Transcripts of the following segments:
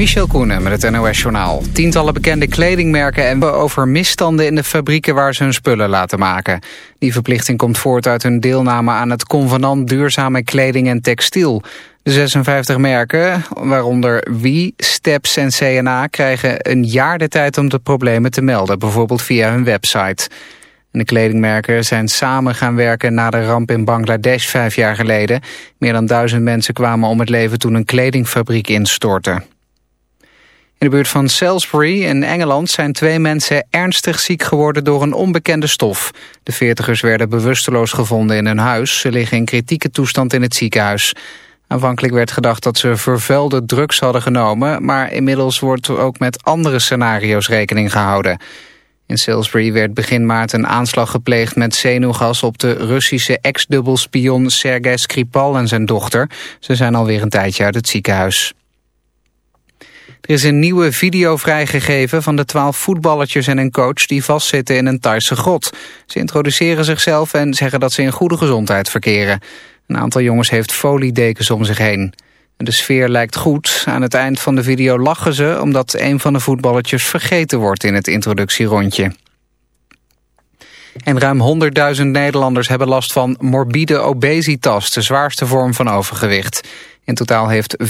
Michel Koenen met het NOS-journaal. Tientallen bekende kledingmerken en over misstanden in de fabrieken waar ze hun spullen laten maken. Die verplichting komt voort uit hun deelname aan het convenant duurzame kleding en textiel. De 56 merken, waaronder Wie, Steps en CNA, krijgen een jaar de tijd om de problemen te melden, bijvoorbeeld via hun website. De kledingmerken zijn samen gaan werken na de ramp in Bangladesh vijf jaar geleden. Meer dan duizend mensen kwamen om het leven toen een kledingfabriek instortte. In de buurt van Salisbury in Engeland zijn twee mensen ernstig ziek geworden door een onbekende stof. De veertigers werden bewusteloos gevonden in hun huis. Ze liggen in kritieke toestand in het ziekenhuis. Aanvankelijk werd gedacht dat ze vervuilde drugs hadden genomen... maar inmiddels wordt er ook met andere scenario's rekening gehouden. In Salisbury werd begin maart een aanslag gepleegd met zenuwgas... op de Russische ex-dubbelspion Sergei Skripal en zijn dochter. Ze zijn alweer een tijdje uit het ziekenhuis. Er is een nieuwe video vrijgegeven van de twaalf voetballertjes en een coach die vastzitten in een Thaise grot. Ze introduceren zichzelf en zeggen dat ze in goede gezondheid verkeren. Een aantal jongens heeft foliedekens om zich heen. De sfeer lijkt goed. Aan het eind van de video lachen ze omdat een van de voetballetjes vergeten wordt in het introductierondje. En ruim 100.000 Nederlanders hebben last van morbide obesitas, de zwaarste vorm van overgewicht. In totaal heeft 14%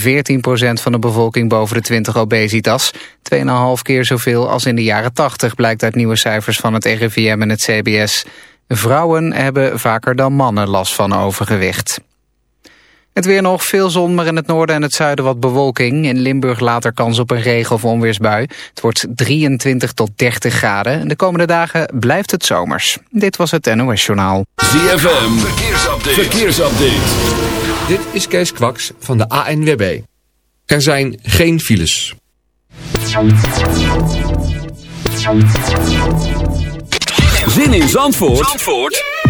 van de bevolking boven de 20 obesitas. 2,5 keer zoveel als in de jaren 80 blijkt uit nieuwe cijfers van het RIVM en het CBS. Vrouwen hebben vaker dan mannen last van overgewicht. Het weer nog, veel zon, maar in het noorden en het zuiden wat bewolking. In Limburg later kans op een regen- of onweersbui. Het wordt 23 tot 30 graden. De komende dagen blijft het zomers. Dit was het NOS Journaal. ZFM, verkeersupdate. verkeersupdate. Dit is Kees Kwaks van de ANWB. Er zijn geen files. Zin in Zandvoort, Zandvoort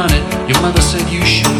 money. Your mother said you should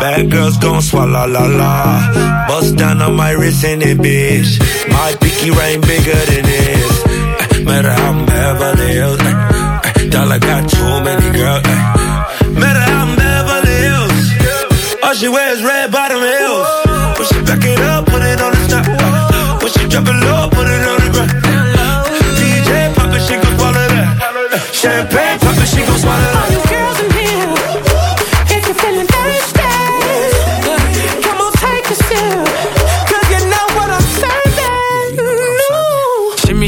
Bad girls gon' swallow la la. Bust down on my wrist in it, bitch. My pinky ring bigger than this. Uh, matter how I'm Beverly Hills. Uh, dollar got too many girls. Matter how I'm Beverly Hills. All she wears red bottom heels. When she back it up, put it on the top. When she drop it low, put it on the ground. DJ pop it, she gon' swallow that. Champagne pop it, she gon' swallow that.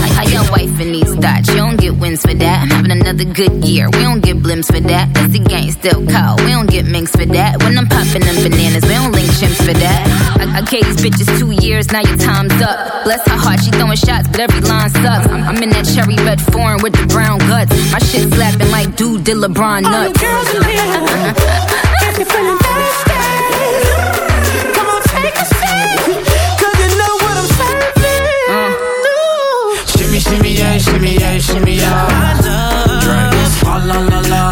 Like how your wife in these thoughts, you don't get wins for that. I'm having another good year, we don't get blimps for that. That's the gang still call, we don't get minks for that. When I'm popping them bananas, we don't link chimps for that. I, I gave these bitches two years, now your time's up. Bless her heart, she throwing shots, but every line sucks. I'm, I'm in that cherry red foreign with the brown guts. My shit slapping like dude did LeBron nuts. All nuts. girls in here, if you're feeling thirsty, Shimmy, shimmy, yeah, shimmy, yeah, shimmy, yeah. Drink. Swalla la la. Drink.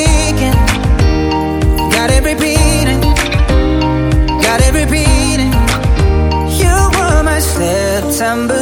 September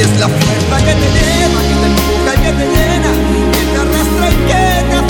Y es la fuerza que te lleva, que te empuja y que te llena, que te arrastra y que te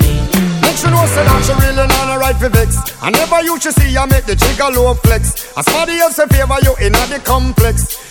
say that she really not a right for vex. I never used to see I make the trigger low flex. As somebody else in favor you in a the complex.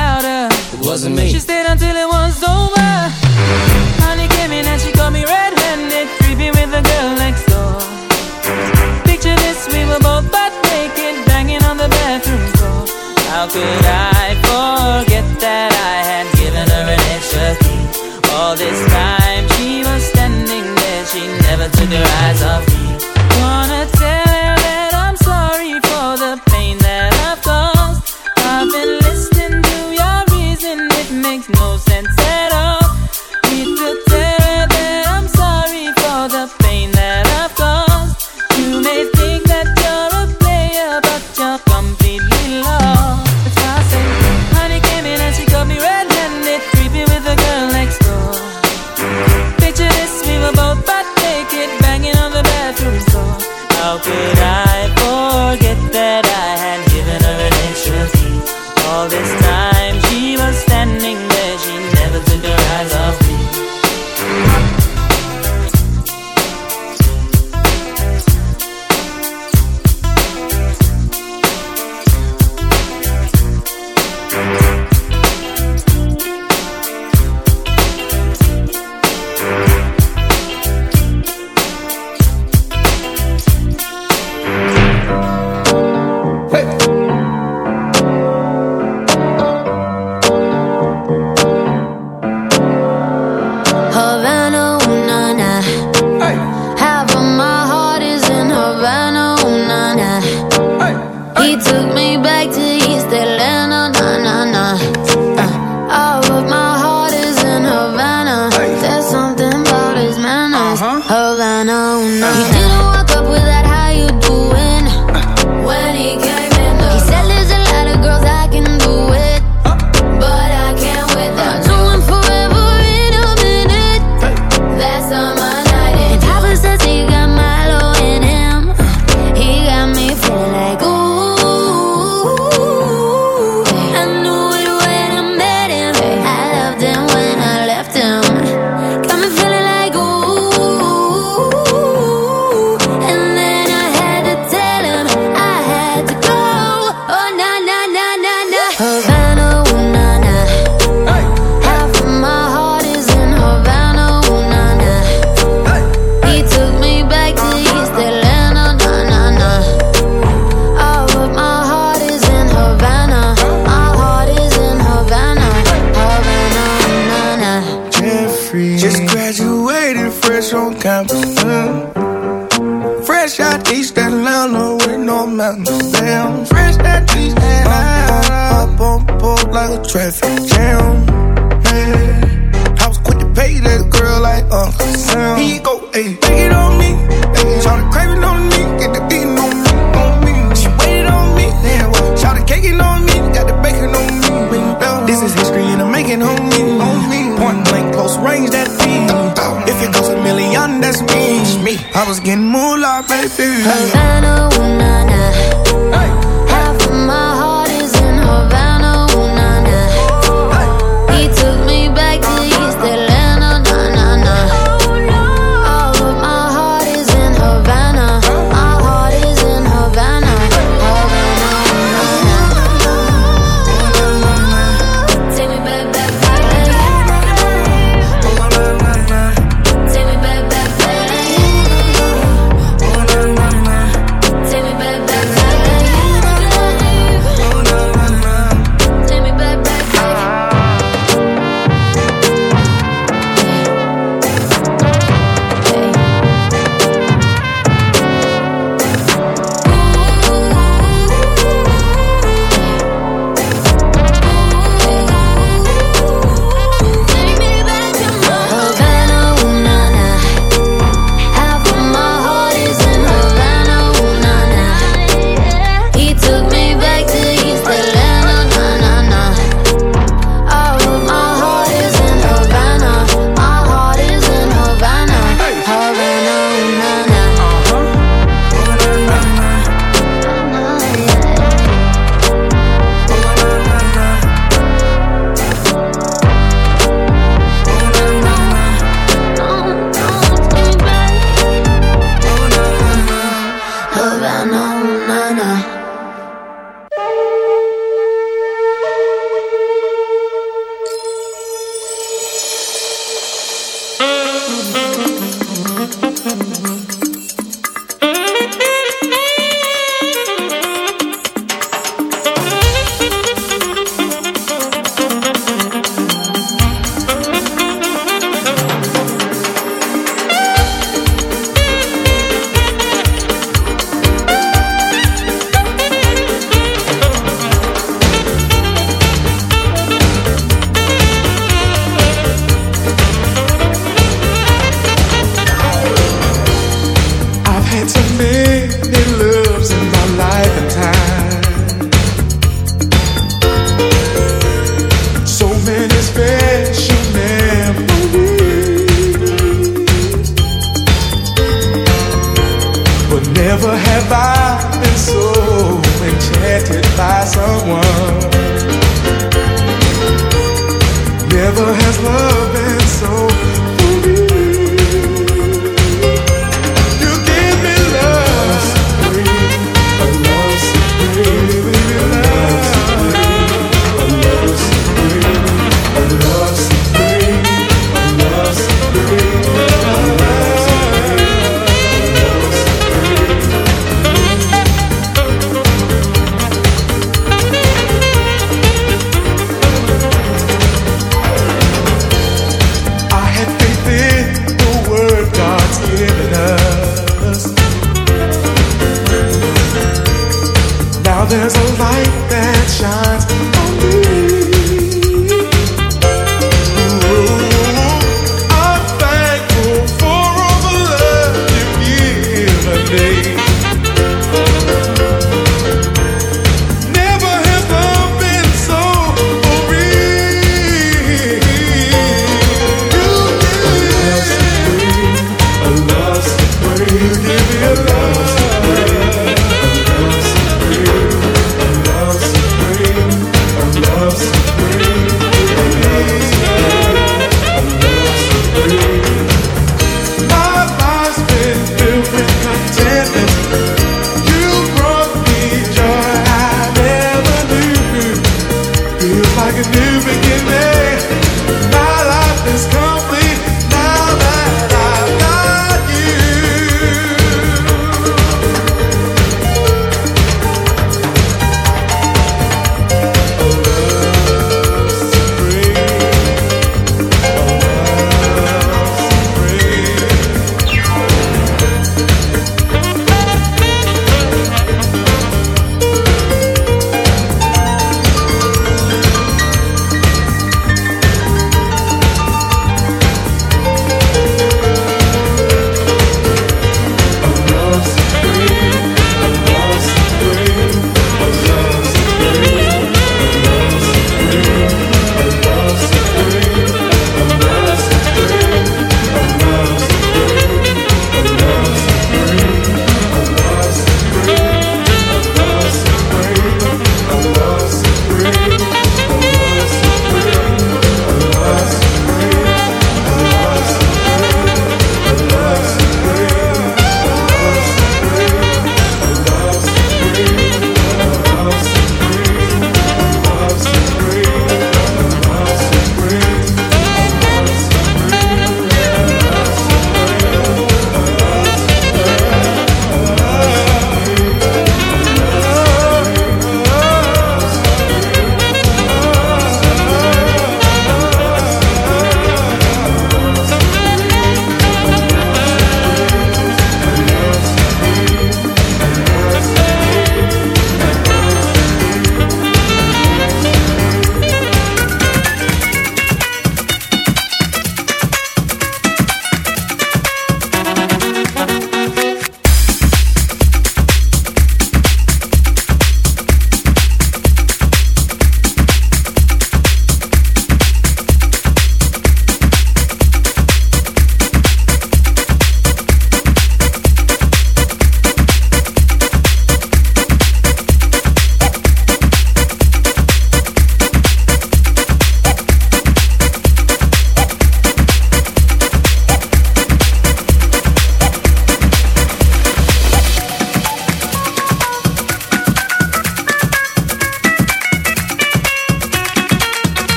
louder. Wasn't me. She stayed until it was over. Honey came in and she got me red-handed, creepy with the girl next door. Picture this, we were both butt naked, banging on the bathroom door. How could I